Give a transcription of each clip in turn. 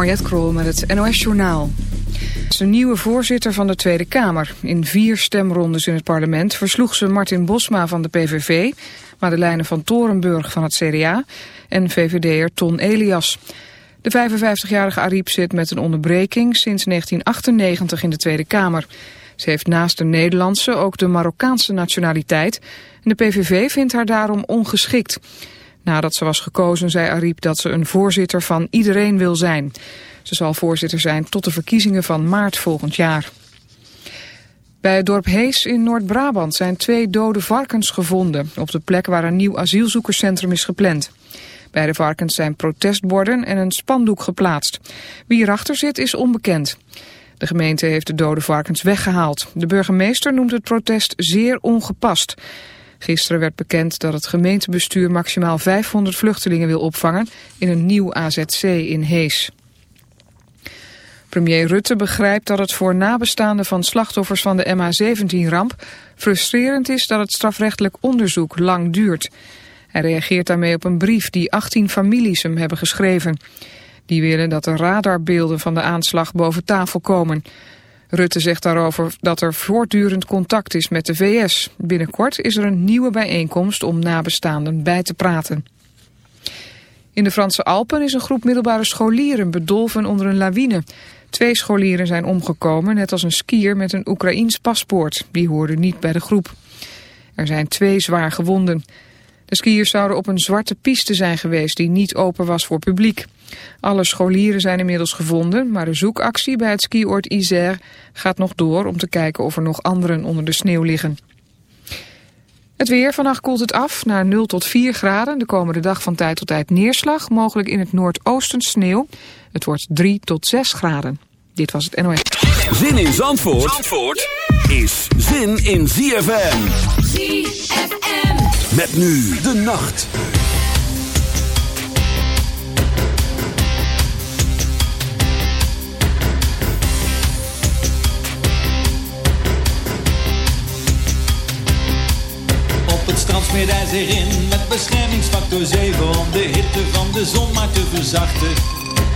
Mariette Krol met het NOS Journaal. De nieuwe voorzitter van de Tweede Kamer. In vier stemrondes in het parlement versloeg ze Martin Bosma van de PVV... Madeleine van Torenburg van het CDA en VVD'er Ton Elias. De 55-jarige Ariep zit met een onderbreking sinds 1998 in de Tweede Kamer. Ze heeft naast de Nederlandse ook de Marokkaanse nationaliteit... en de PVV vindt haar daarom ongeschikt... Nadat ze was gekozen zei Ariep dat ze een voorzitter van iedereen wil zijn. Ze zal voorzitter zijn tot de verkiezingen van maart volgend jaar. Bij het dorp Hees in Noord-Brabant zijn twee dode varkens gevonden... op de plek waar een nieuw asielzoekerscentrum is gepland. Bij de varkens zijn protestborden en een spandoek geplaatst. Wie erachter zit is onbekend. De gemeente heeft de dode varkens weggehaald. De burgemeester noemt het protest zeer ongepast. Gisteren werd bekend dat het gemeentebestuur maximaal 500 vluchtelingen wil opvangen in een nieuw AZC in Hees. Premier Rutte begrijpt dat het voor nabestaanden van slachtoffers van de MH17-ramp frustrerend is dat het strafrechtelijk onderzoek lang duurt. Hij reageert daarmee op een brief die 18 families hem hebben geschreven. Die willen dat de radarbeelden van de aanslag boven tafel komen. Rutte zegt daarover dat er voortdurend contact is met de VS. Binnenkort is er een nieuwe bijeenkomst om nabestaanden bij te praten. In de Franse Alpen is een groep middelbare scholieren bedolven onder een lawine. Twee scholieren zijn omgekomen, net als een skier met een Oekraïns paspoort. Die hoorde niet bij de groep. Er zijn twee zwaar gewonden. De skiers zouden op een zwarte piste zijn geweest die niet open was voor publiek. Alle scholieren zijn inmiddels gevonden, maar de zoekactie bij het skioord Isère gaat nog door om te kijken of er nog anderen onder de sneeuw liggen. Het weer, vannacht koelt het af naar 0 tot 4 graden. De komende dag van tijd tot tijd neerslag, mogelijk in het noordoosten sneeuw. Het wordt 3 tot 6 graden. Dit was het NOS. Zin in Zandvoort, Zandvoort is zin in ZFM. ZFM. Met nu de nacht. het strand smeert hij zich in met beschermingsfactor 7 om de hitte van de zon maar te verzachten.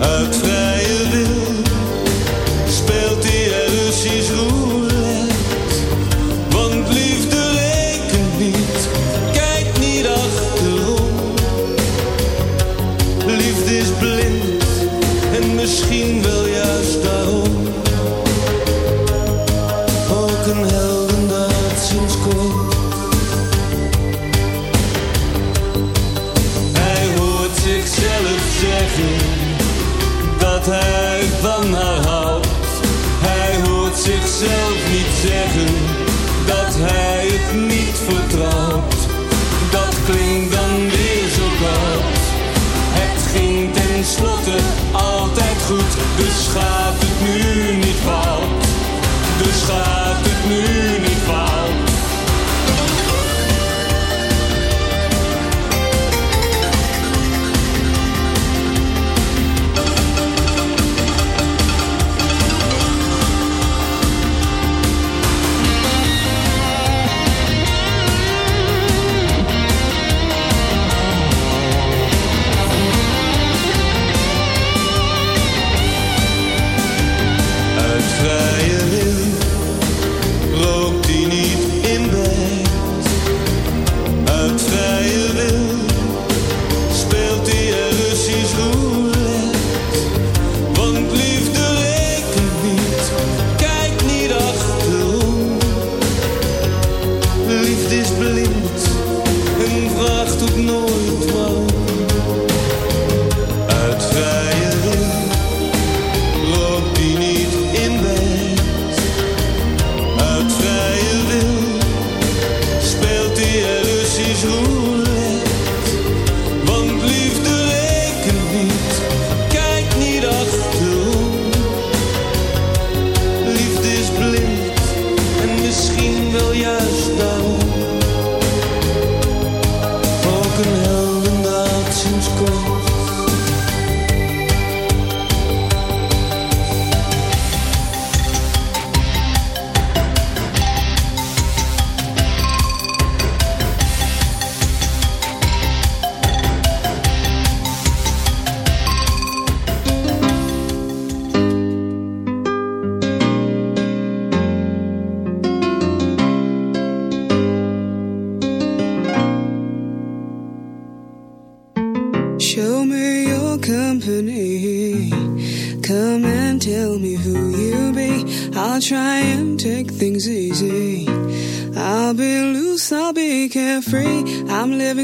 uit vrije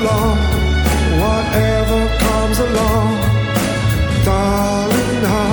along, whatever comes along, darling.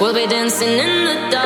We'll be dancing in the dark.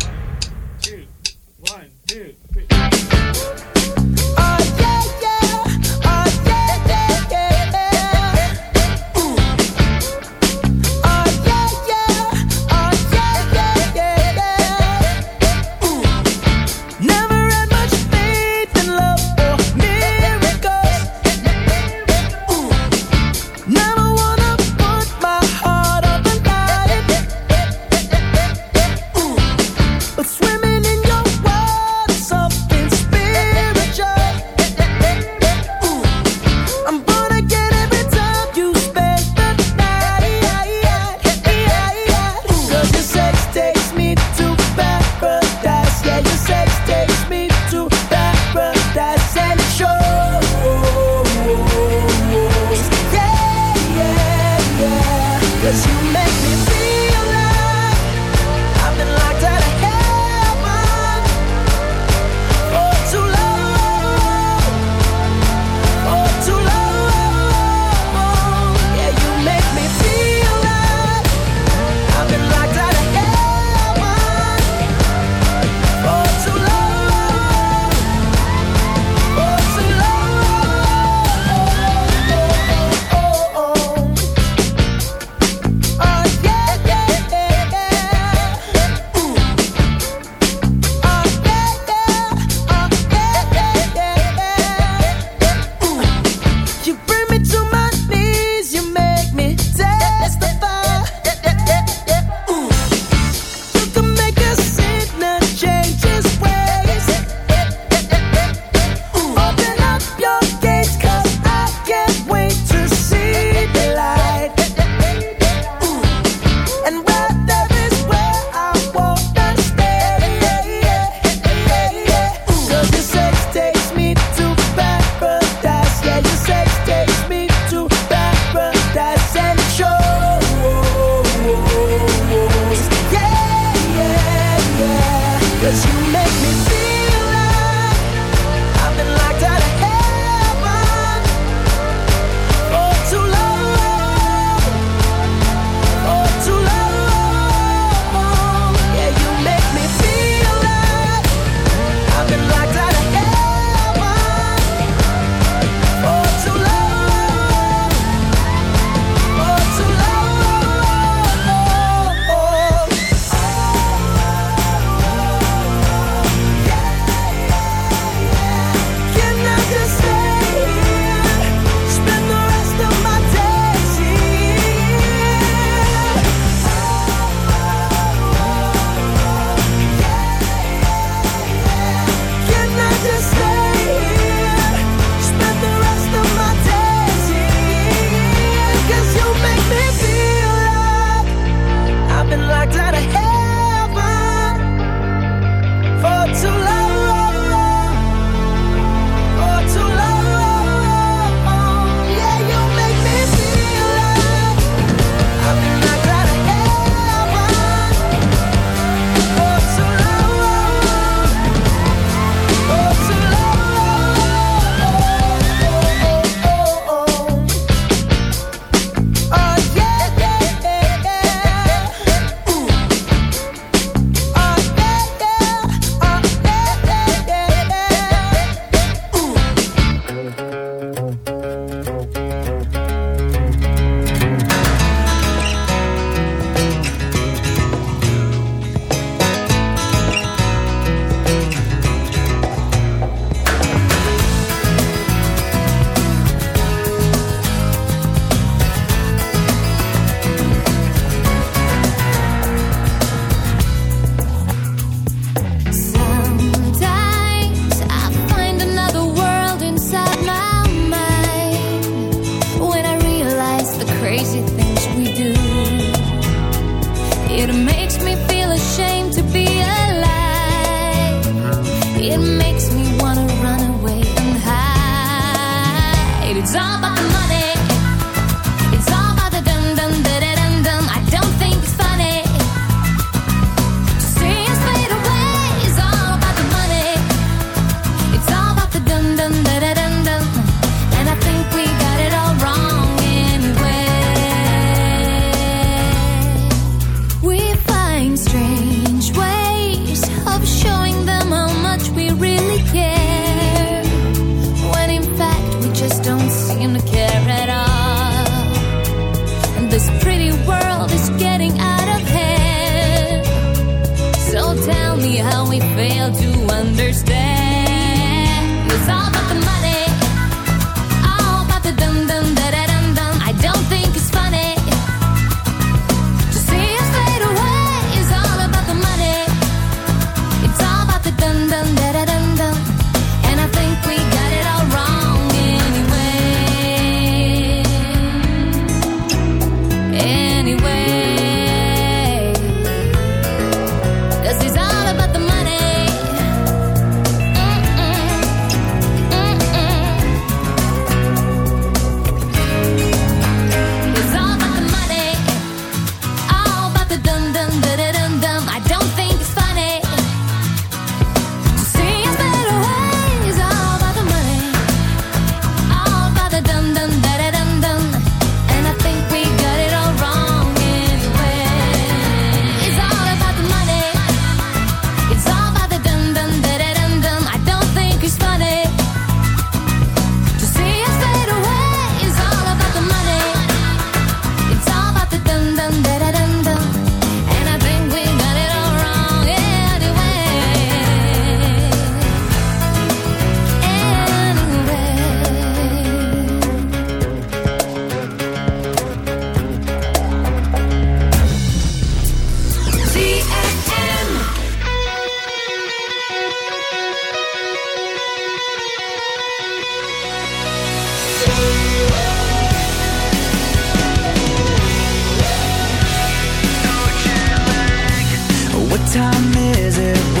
Fail to understand. It's all it